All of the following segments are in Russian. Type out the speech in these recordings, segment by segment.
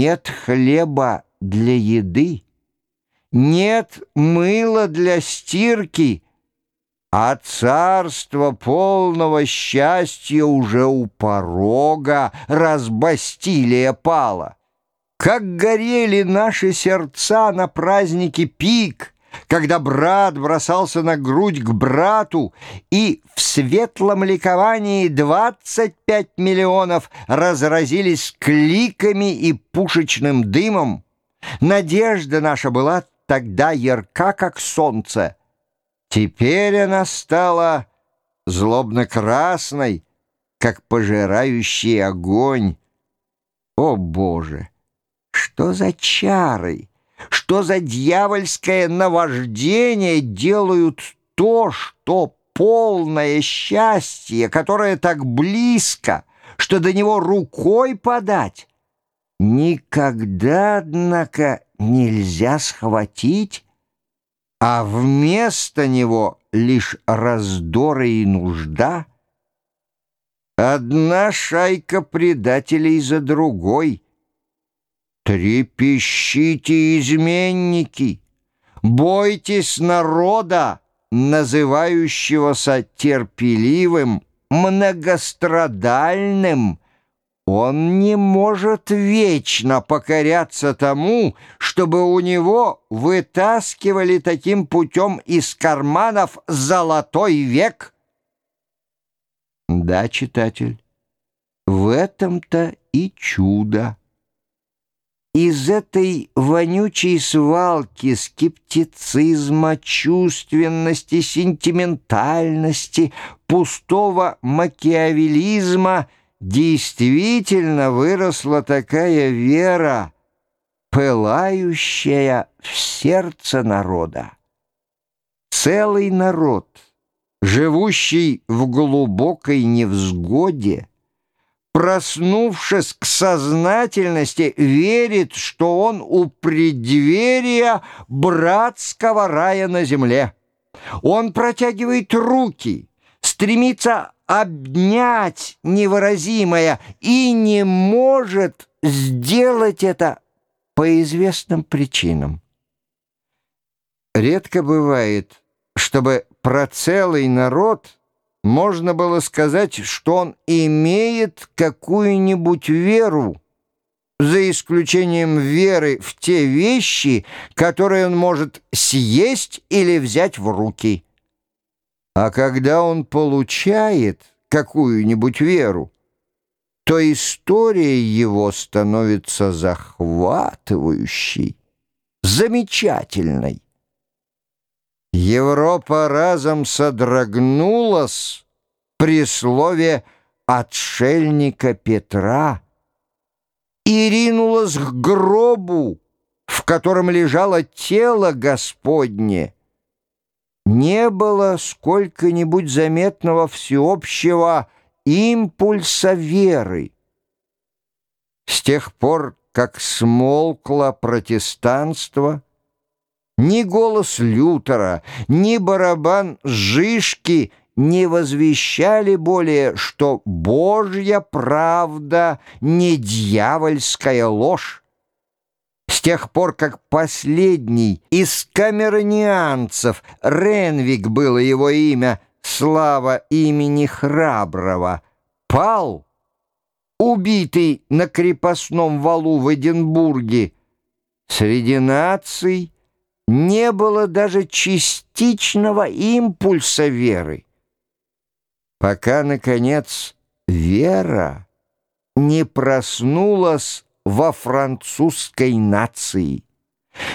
нет хлеба для еды, нет мыла для стирки, а царство полного счастья уже у порога разбастилия пало. Как горели наши сердца на празднике пик, когда брат бросался на грудь к брату, и в светлом ликовании 25 миллионов разразились кликами и пушечным дымом. Надежда наша была тогда ярка, как солнце. Теперь она стала злобно-красной, как пожирающий огонь. О, Боже! Что за чары, что за дьявольское наваждение делают то, что полное счастье, которое так близко, что до него рукой подать, никогда, однако, нельзя схватить, а вместо него лишь раздоры и нужда. Одна шайка предателей за другой. Трепещите, изменники, бойтесь народа, называющегося терпеливым, многострадальным, он не может вечно покоряться тому, чтобы у него вытаскивали таким путем из карманов золотой век. Да, читатель, в этом-то и чудо. Из этой вонючей свалки скептицизма, чувственности, сентиментальности, пустого макиавелизма – действительно выросла такая вера, пылающая в сердце народа. Целый народ, живущий в глубокой невзгоде, проснувшись к сознательности, верит, что он у преддверия братского рая на земле. Он протягивает руки, стремится обнять невыразимое и не может сделать это по известным причинам. Редко бывает, чтобы про целый народ можно было сказать, что он имеет какую-нибудь веру, за исключением веры в те вещи, которые он может съесть или взять в руки. А когда он получает какую-нибудь веру, то история его становится захватывающей, замечательной. Европа разом содрогнулась при слове «отшельника Петра» и ринулась к гробу, в котором лежало тело Господне, не было сколько-нибудь заметного всеобщего импульса веры. С тех пор, как смолкло протестанство, ни голос Лютера, ни барабан Жишки не возвещали более, что Божья правда не дьявольская ложь с тех пор, как последний из камеронианцев, Ренвик было его имя, слава имени храброго, пал, убитый на крепостном валу в Эдинбурге, среди наций не было даже частичного импульса веры. Пока, наконец, вера не проснулась во французской нации.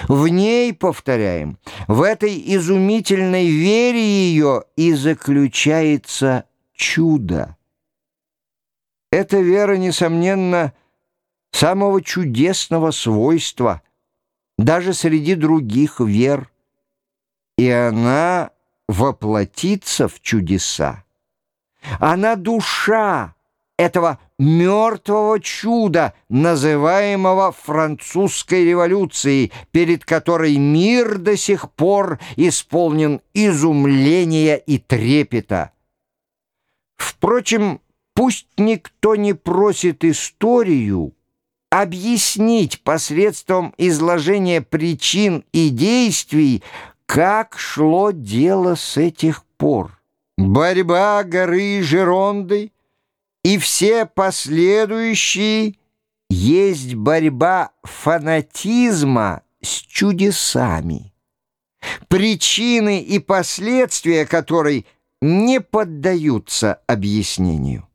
В ней, повторяем, в этой изумительной вере ее и заключается чудо. Эта вера, несомненно, самого чудесного свойства, даже среди других вер, и она воплотится в чудеса. Она душа, этого мертвого чуда, называемого французской революцией, перед которой мир до сих пор исполнен изумления и трепета. Впрочем, пусть никто не просит историю, объяснить посредством изложения причин и действий, как шло дело с этих пор. Борьба горы Жеронды и все последующие есть борьба фанатизма с чудесами, причины и последствия которой не поддаются объяснению.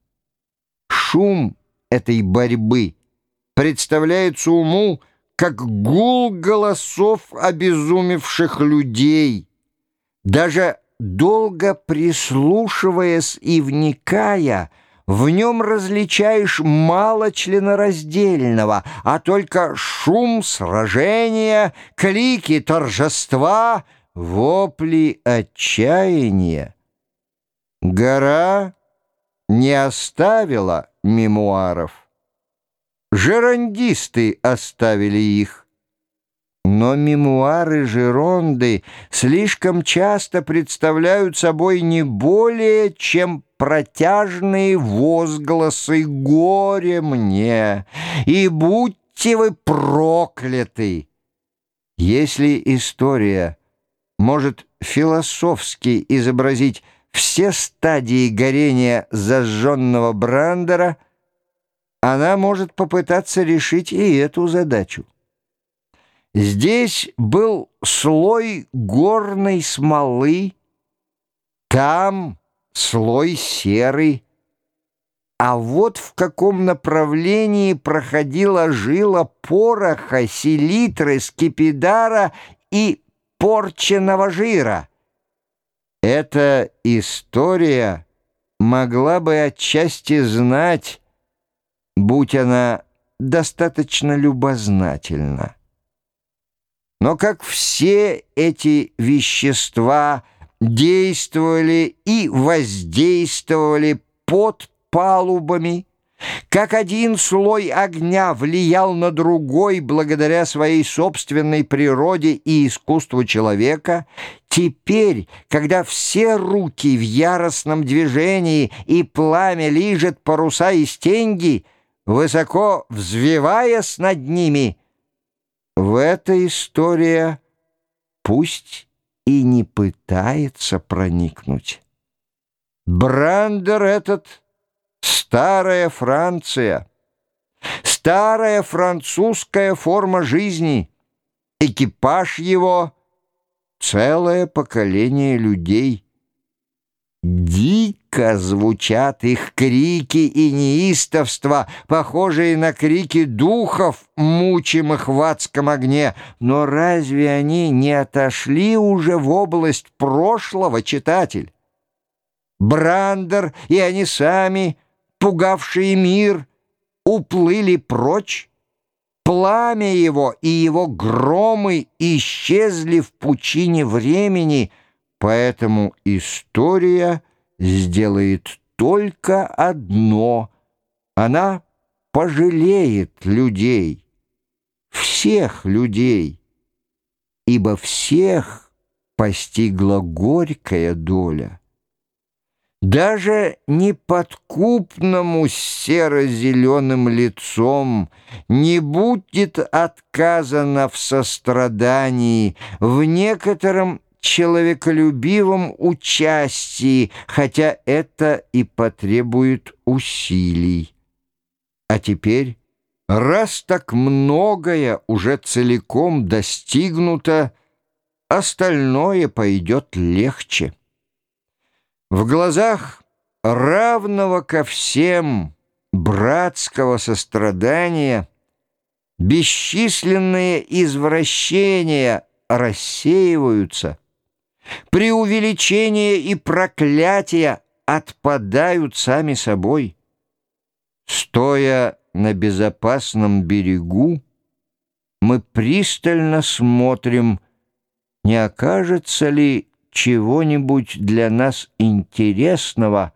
Шум этой борьбы представляется уму как гул голосов обезумевших людей. Даже долго прислушиваясь и вникая, в нем различаешь мало членораздельного, а только шум сражения, крики торжества, вопли отчаяния. Гора не оставила мемуаров. Жерондисты оставили их. Но мемуары Жеронды слишком часто представляют собой не более, чем протяжные возгласы «Горе мне!» и «Будьте вы прокляты!» Если история может философски изобразить все стадии горения зажженного брандера – она может попытаться решить и эту задачу. Здесь был слой горной смолы, там слой серы, а вот в каком направлении проходила жила пороха, селитры, скипидара и порченого жира. Эта история могла бы отчасти знать, будь она достаточно любознательна. Но как все эти вещества действовали и воздействовали под палубами, как один слой огня влиял на другой благодаря своей собственной природе и искусству человека, теперь, когда все руки в яростном движении и пламя лижет паруса и стенги — высоко взвиваясь над ними. В эта история пусть и не пытается проникнуть. Брандер этот — старая Франция, старая французская форма жизни, экипаж его — целое поколение людей — Дико звучат их крики и неистовства, похожие на крики духов, мучимых в адском огне. Но разве они не отошли уже в область прошлого, читатель? Брандер и они сами, пугавшие мир, уплыли прочь. Пламя его и его громы исчезли в пучине времени — Поэтому история сделает только одно. Она пожалеет людей, всех людей, ибо всех постигла горькая доля. Даже неподкупному серо-зеленым лицом не будет отказано в сострадании, в некотором человеколюбивом участии, хотя это и потребует усилий. А теперь, раз так многое уже целиком достигнуто, остальное пойдет легче. В глазах равного ко всем братского сострадания бесчисленные извращения рассеиваются, преувеличение и проклятия отпадают сами собой. Стоя на безопасном берегу, мы пристально смотрим, не окажется ли чего-нибудь для нас интересного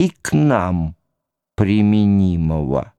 и к нам применимого.